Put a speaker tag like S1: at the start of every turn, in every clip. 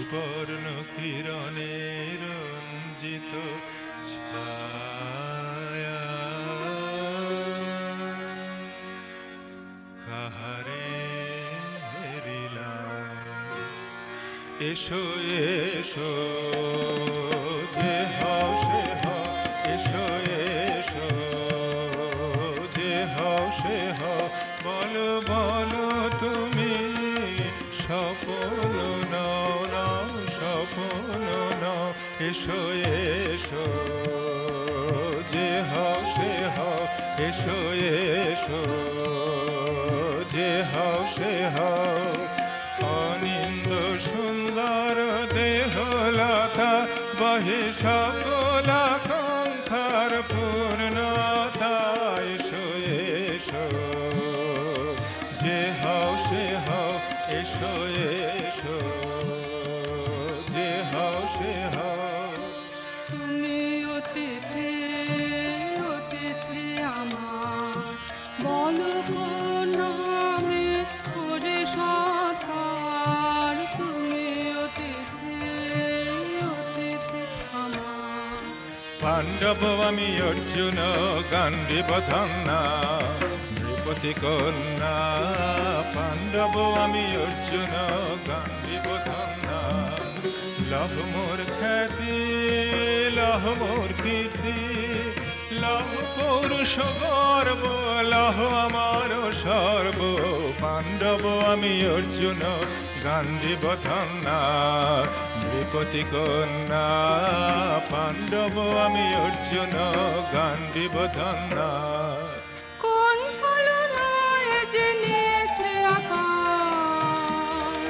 S1: সুবর্ণ কিরণে রঞ্জিত এসো এসো যে হও সে এসো এসো। এসো এসো যে হও সে হও এসো এসো যে হও সে হও। পাণ্ডব আমি অর্জুন গান্ডীব ধন্না নৃপতি কন্যা পাণ্ডব আমি অর্জুন গান্ডীব ধন্না লহ মোর খ্যাতি লহ মোর কীর্তি লহ পৌরুষ গর্ব লহ আমার সর্ব পাণ্ডব আমি অর্জুন গান্ডীব ধন্না নৃপতি কন্যা, পাণ্ডব আমি অর্জুন
S2: আকাশ?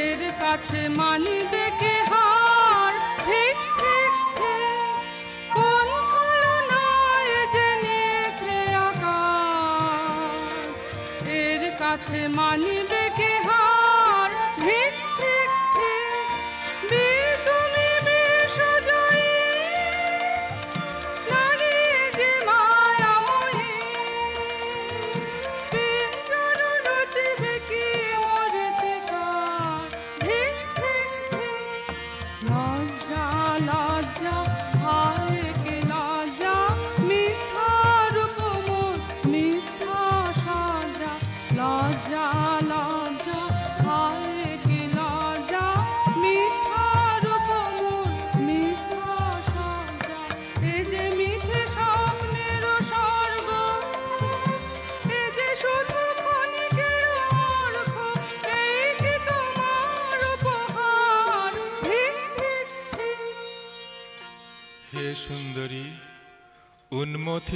S2: এর কাছে মানিবে কে হার? ঠিক ঠিক কোন আকাশ? এর কাছে মানিবে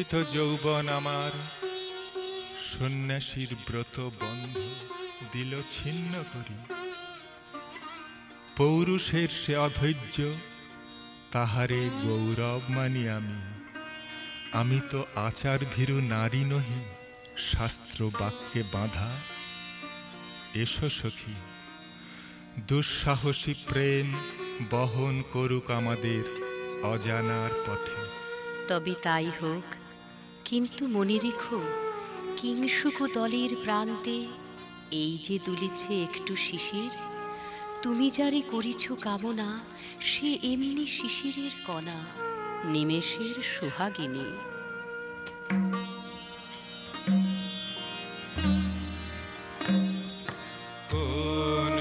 S1: উন্মথিত যৌবন আমার। সন্ন্যাসীর ব্রত বন্ধ, দিল ছিন্ন করি। পৌরুষের সে অধৈর্য, তাহারে গৌরব মানি আমি। আমি তো আচার ভীরু নারী নহি, শাস্ত্র বাক্যে বাঁধা। এসো সখী, দুঃসাহসী প্রেম বহন করুক আমাদের অজানার পথে।
S3: তবে তাই হোক কিন্তু মনে রেখো কিংসুক দলের প্রান্তে এই যে দুলিছে একটু শিশির, তুমি যারে করিছ কামনা, সে এমনি শিশিরের কণা, নিমেষের সোহাগিনী।
S1: কোন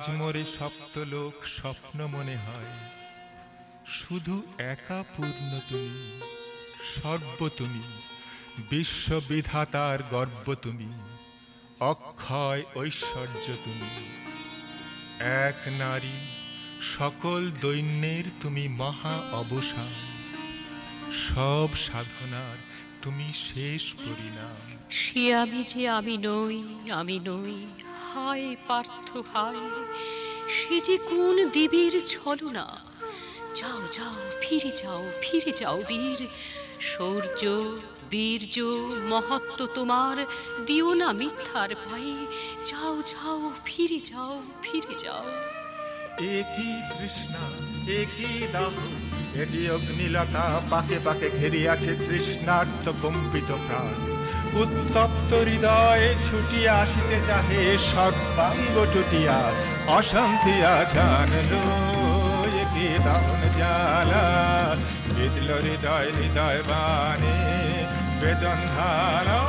S1: আজ মোরে সপ্তলোক স্বপ্ন মনে হয়। শুধু একা পূর্ণ তুমি, সর্ব তুমি বিশ্ববিধাতার গর্ব তুমি, অক্ষয় ঐশ্বর্য তুমি। এক নারী, সকল দৈন্যের তুমি মহা অবসান, সব সাধনার তুমি শেষ পরিণাম।
S3: সে আমি যে আমি নই আমি নই হায় পার্থ হায়, সে যে কোন দেবীর ছলনা। যাও যাও, ফিরে যাও ফিরে যাও বীর। শৌর্য বীর্য, মহত্ব তোমার, দিও না মিথ্যার ভয়ে। যাও যাও, ফিরে যাও ফিরে যাও।
S1: একই তৃষ্ণা, একই দাহ। এ অগ্নিলতা, পাকে পাকে ঘেরিয়াছে তৃষ্ণার্থ কম্পিত প্রাণ। উত্তপ্ত হৃদয়ে ছুটিয়া আসিতে চাহে সর্বাঙ্গ টুটিয়া অশান্তিয়া জানলো একে দাহন জ্বালা। বিদল হৃদয় হৃদয় বানে বেদন ধারা।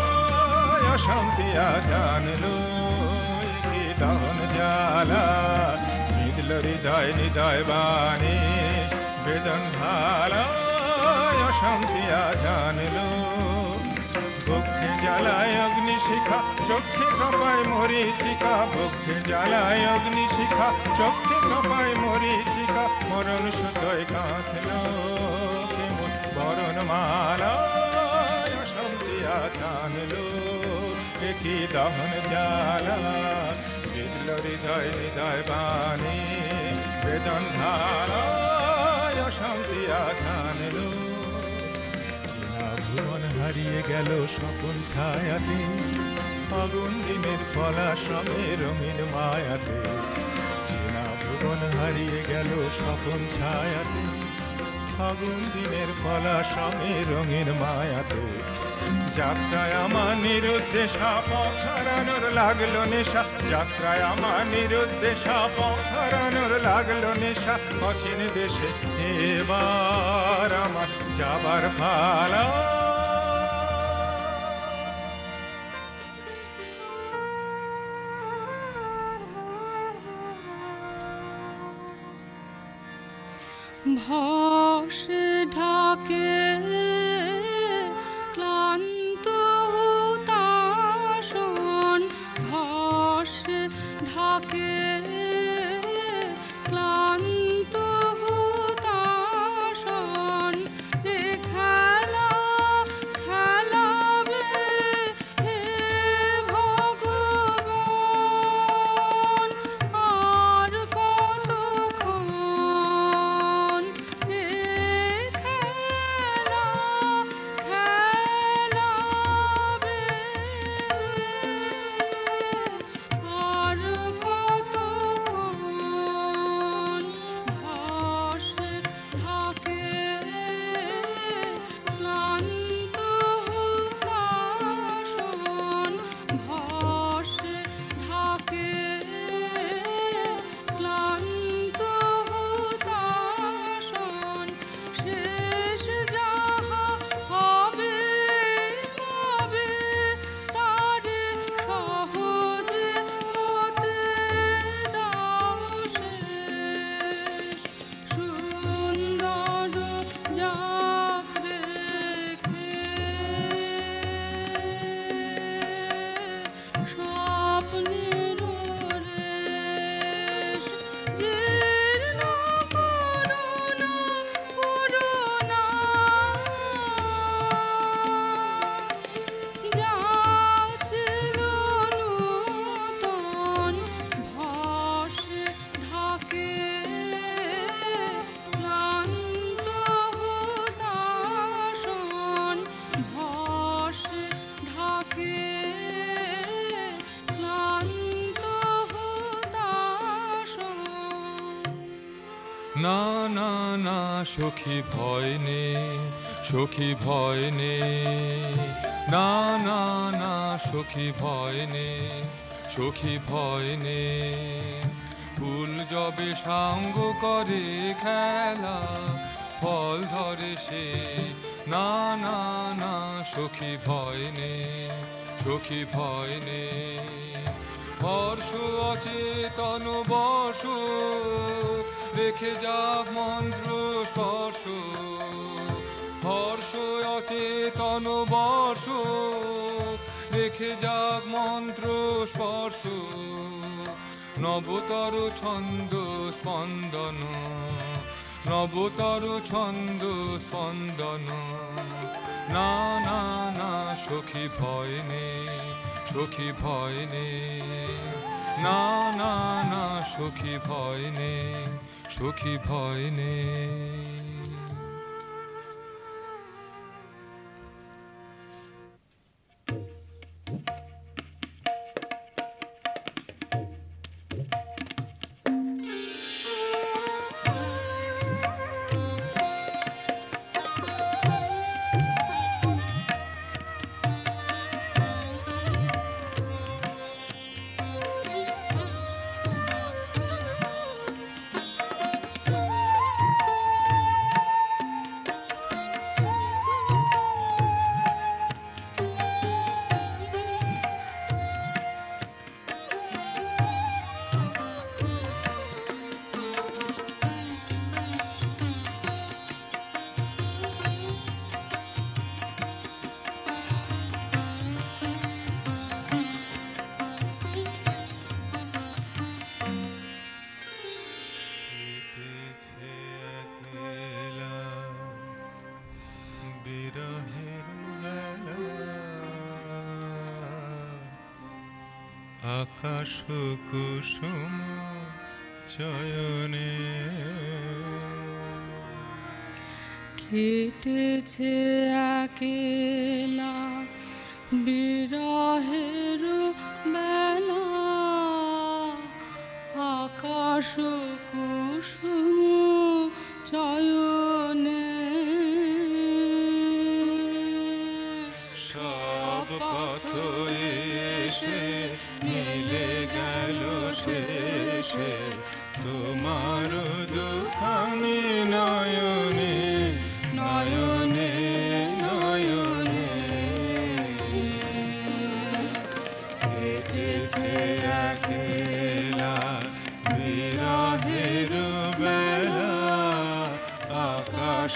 S1: অশান্তিয়া জানলো একে জ্বালা। মিদল হৃদয় হৃদয় বানে বেদন ভালায় অশান্তিয়া জানলো জ্বালায় অগ্নি শিখা চক্ষে কপায় মরিচিকা বক্ষে জ্বালায় অগ্নি শিখা চক্ষে কপায় মরিচিকা মরণ সুতোয় কাঁথলো বরণ মালা জানলো একই দহন জ্বালা? বিজল হৃদয় হৃদয় বাণী, বেদন অশান্তিয়া জানলো চেনা ভুবন হারিয়ে গেল স্বপন ছায়াতে। ফাগুন দিনের পলা শ্রমে রঙিন মায়াতে। চেনা ভুবন হারিয়ে গেল স্বপন ছায়াতে। ফাগুন দিনের পলা শ্রমে রঙিন মায়াতে। যাত্রায় আমার নিরুদ্দেশা পথ হারানোর লাগল নেশা। যাত্রায় আমার নিরুদ্দেশা পথ হারানোর লাগল নেশা। অচিন দেশে এবার আমার যাবার পালা।
S2: ভস ঢাকে
S1: সখী ভয় নে সখী ভয় নে না না না, সখী ভয় নে সখী ভয় নে ফুল যবে সাঙ্গ করে খেলা, ফল ধরে সে। না না না, সখী ভয় নে সখী ভয় নে হর্ষ অচেতন বর্ষ রেখে যাক মন্ত্র স্পর্শ। হর্ষ অচেতন বর্ষ। রেখে যাক মন্ত্র স্পর্শ। নবতর ছন্দ স্পন্দন। নবতর ছন্দ স্পন্দন। না না না, সখী ভয় নেই, সখী ভয় নেই। না না না, সখী ভয় নেই। সখী ভয় নেই। কুসুম চয়নে।
S4: কেটেছে একেলা
S1: পথ এসে মিলে গেল শেষে। তোমার দুখানি নয়নে নয়নে নয়নে। কেটেছে একলা বিরহের বেলা, আকাশ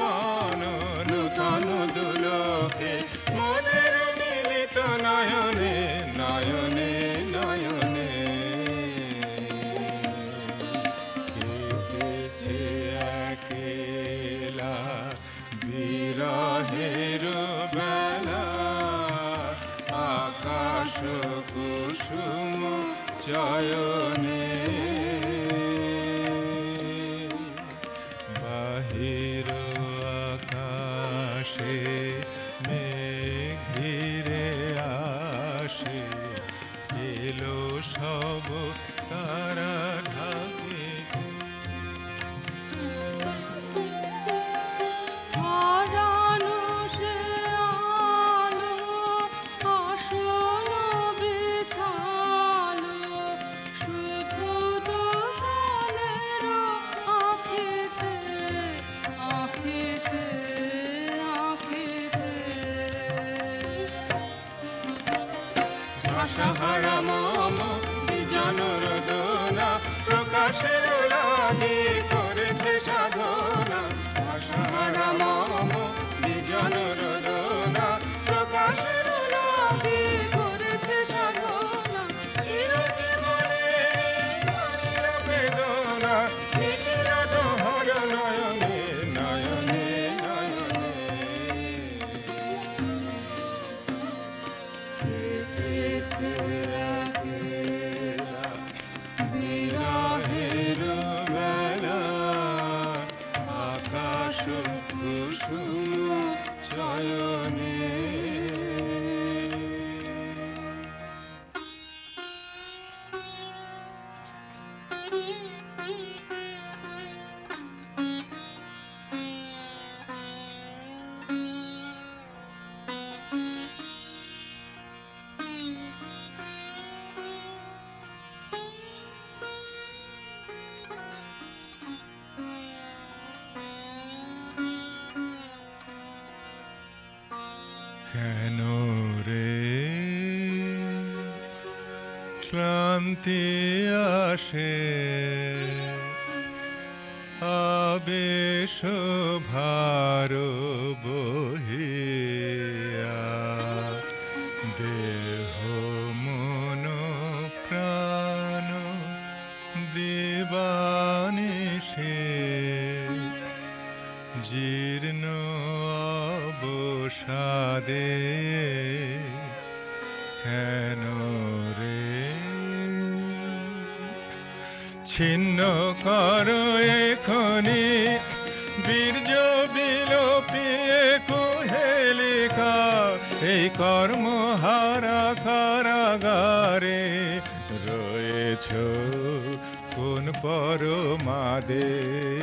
S1: ক্লান্তি আসে আবেশ ভারত। কর্মহারা কারাগারে রয়েছ কোন পরমাদের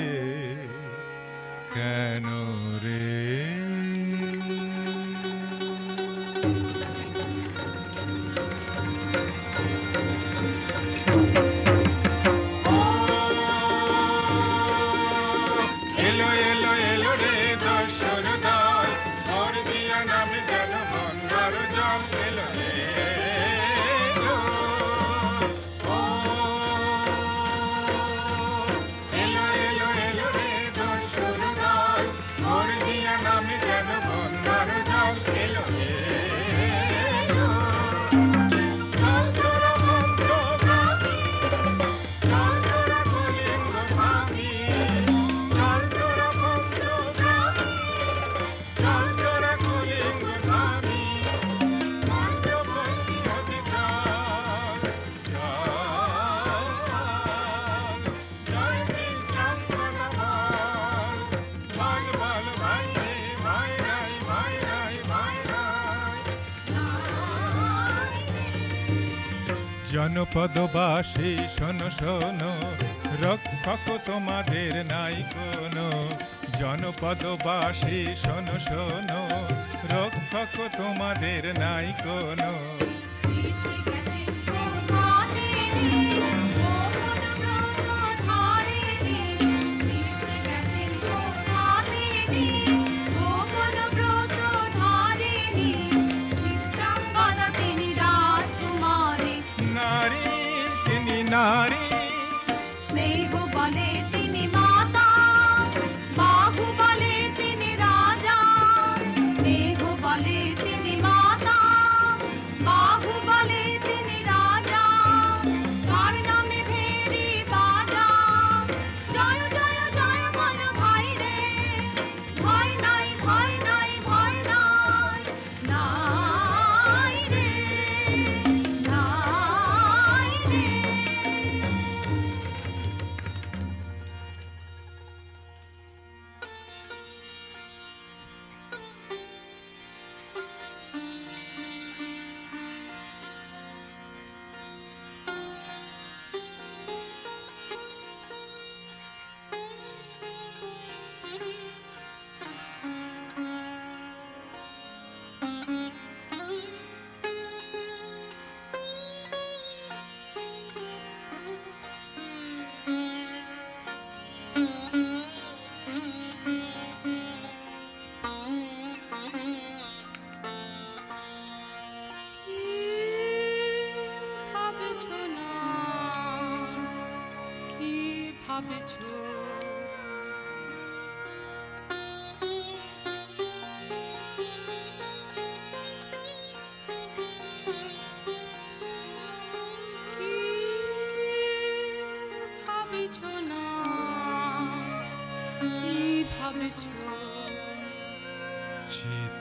S1: পদবাসী শোনো শোনো রক্ষক তোমাদের নাই কোনো। জনপদবাসী শোনো শোনো রক্ষক তোমাদের নাই কোনো।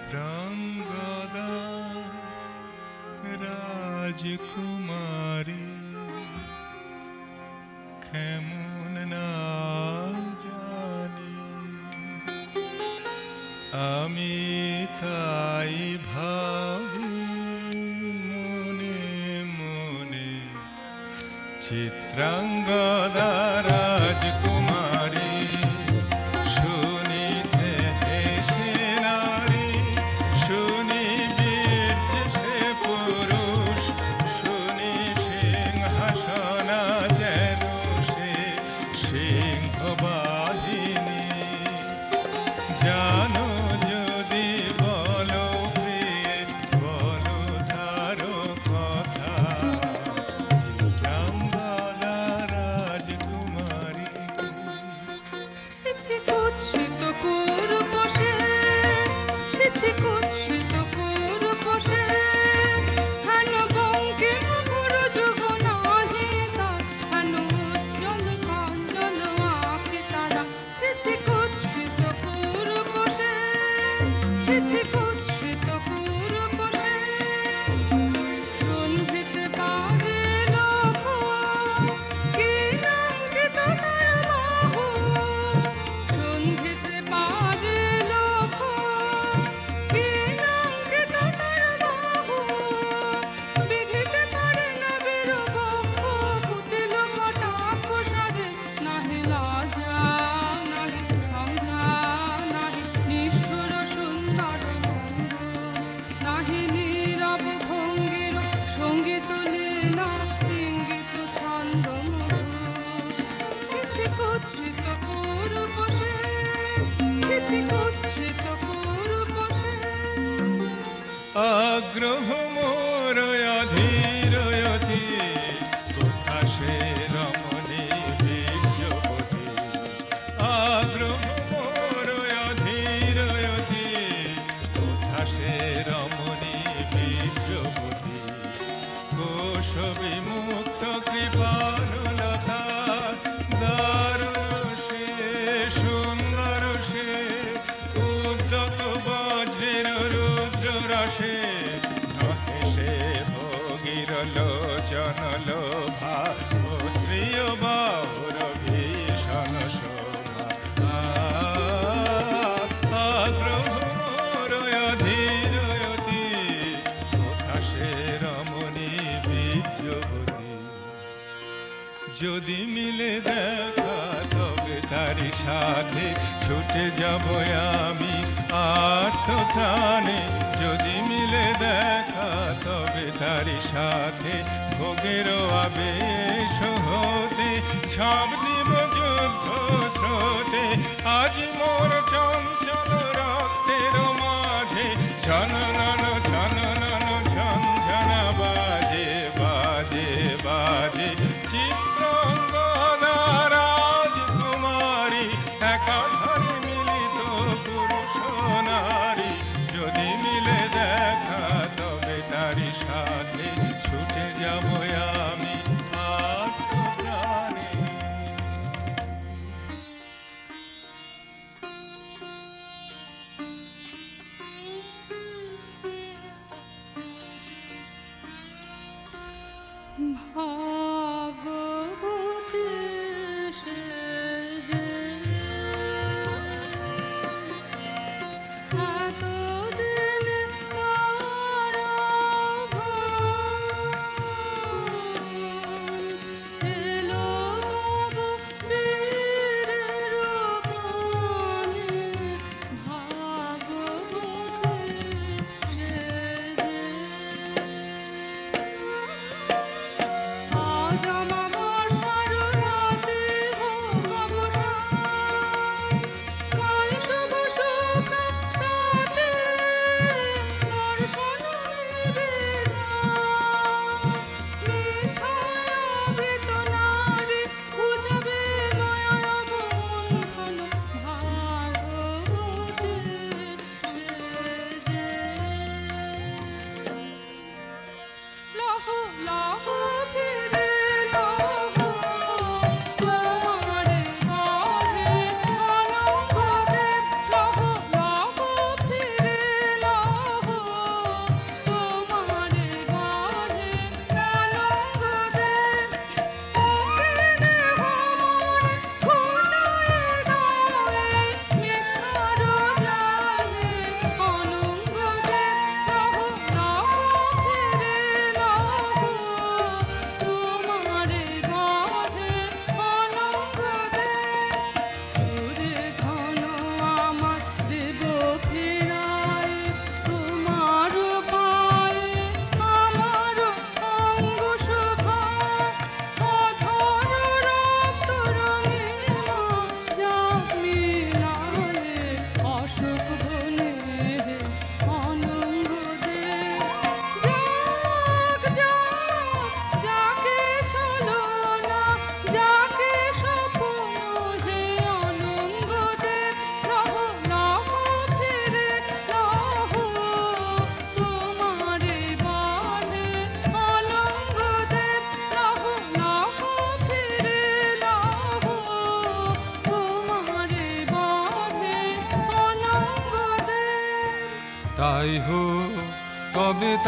S1: চিত্রাঙ্গদা রাজকুমারী ক্ষমা একাই ভাবি মনে মনে चित्राङ्ग ভেসে যাব আমি। আর তো ত্রাণে যদি মিলে দেখা, তবে তার সাথে ভোগেরও আবেশ হতে। সব দিব যুদ্ধ স্রোতে, আজ মোর চঞ্চল রক্তের মাঝে। জানা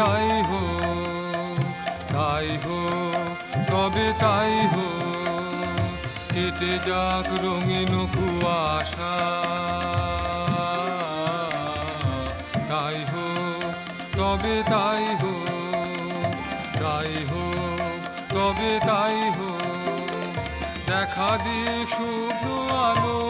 S5: তাই হো তাই হো, তবে তাই হো। কেটে যাক রঙিন কুয়াশা। তাই হো, তবে তাই হো তাই হো, তবে তাই হো। দেখা দিক শুভ্র আলো।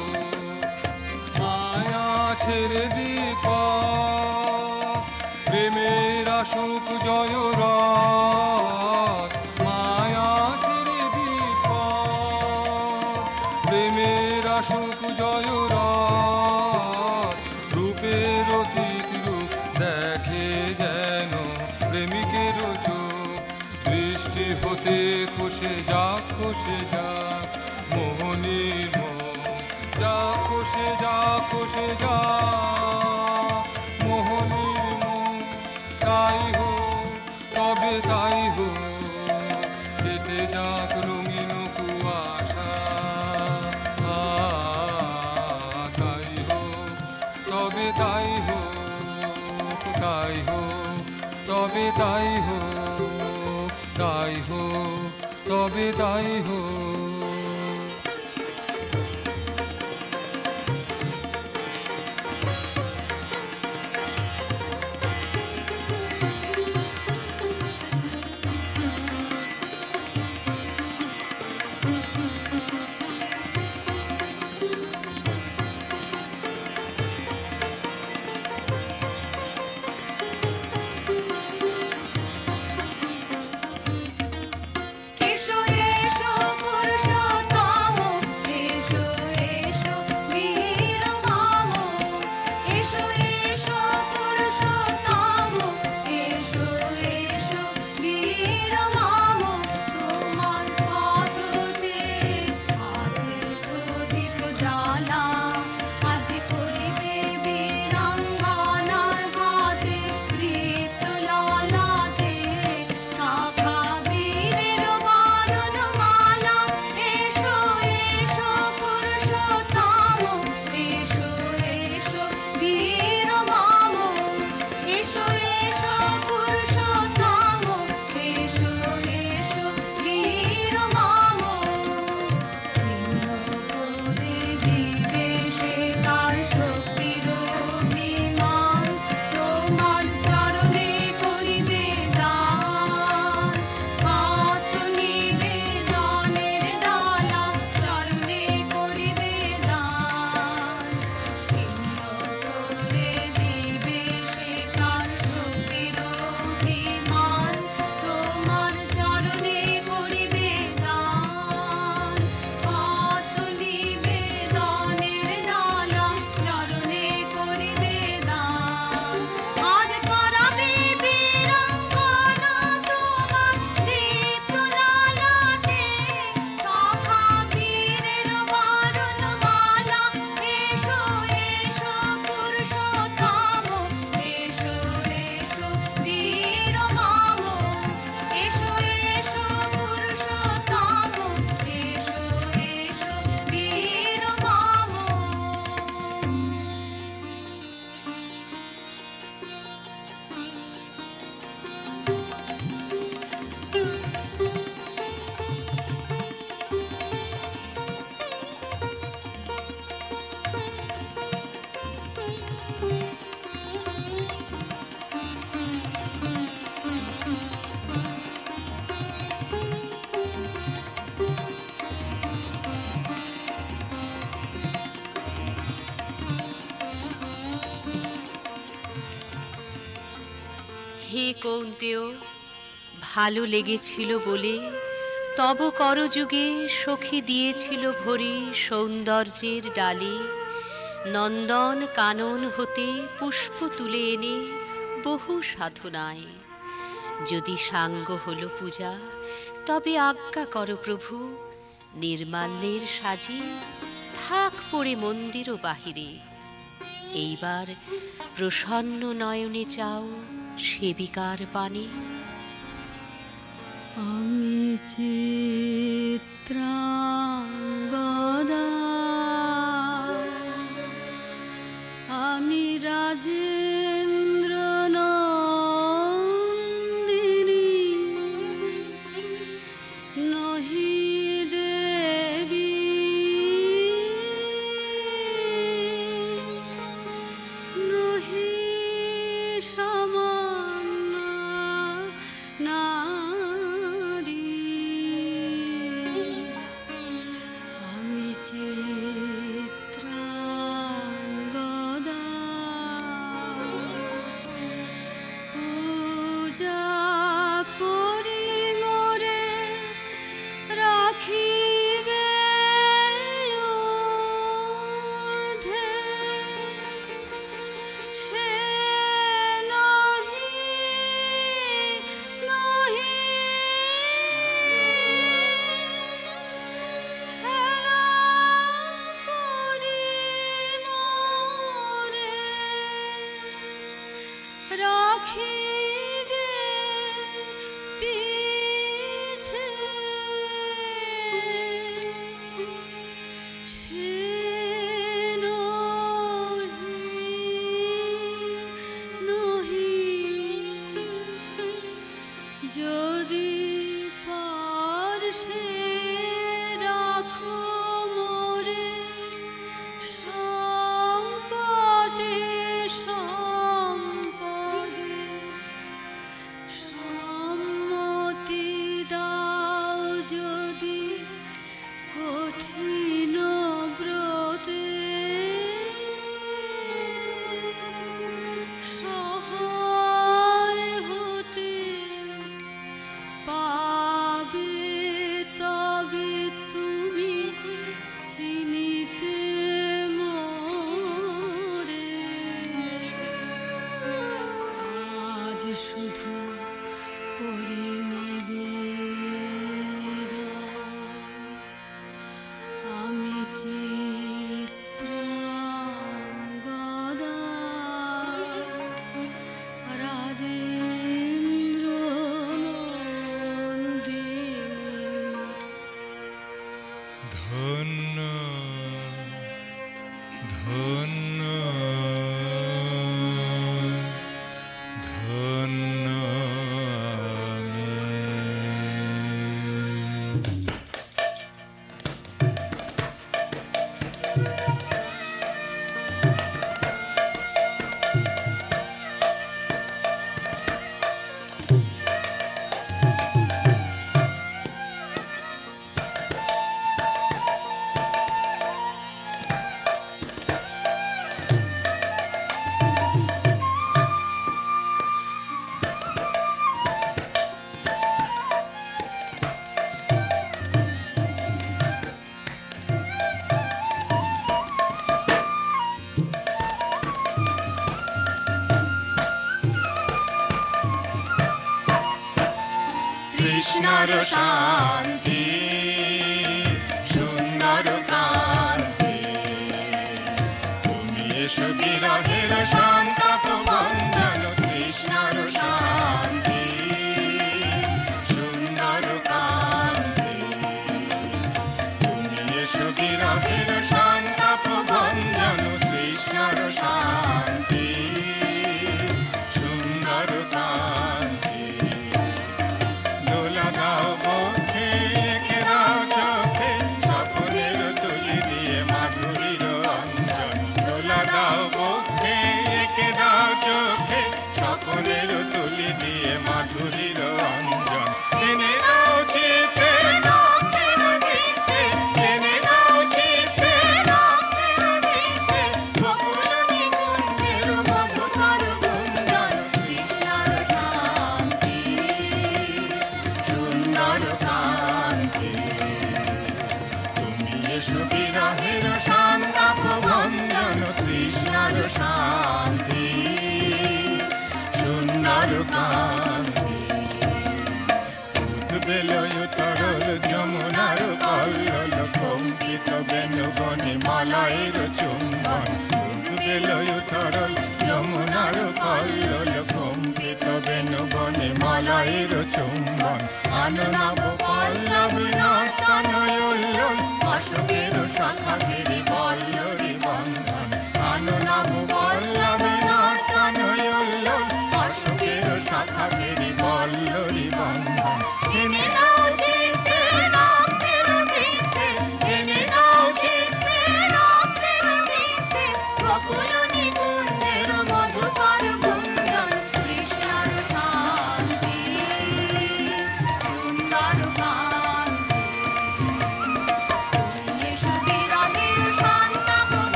S5: চোখ দৃষ্টি হতে খসে যাক খসে যাক মোহনীর যা খসে যা খসে যা মোহনীর তাই হো তবে তাই হো কেটে যাক রঙিন কুয়াশা। তাই হো তবে তাই হো তাই হো তবে তাই তবে তাই
S3: কৌন্তেও ভালো লেগেছিল বলে তব করযুগে সখী দিয়েছিল ভরি সৌন্দর্যের ডালে। নন্দন কানন হতে পুষ্প তুলে এনে বহু সাধনায়। যদি সাঙ্গ হল পূজা, তবে আজ্ঞা কর প্রভু, নির্মাল্যের সাজি থাক পড়ে মন্দির ও বাহিরে। এইবার প্রসন্ন নয়নে চাও সেবিকার বাণী।
S4: আমি চিত্রাঙ্গদা। আমি
S6: রাজে कृष्ण शान्ति सुन्दर शान्ति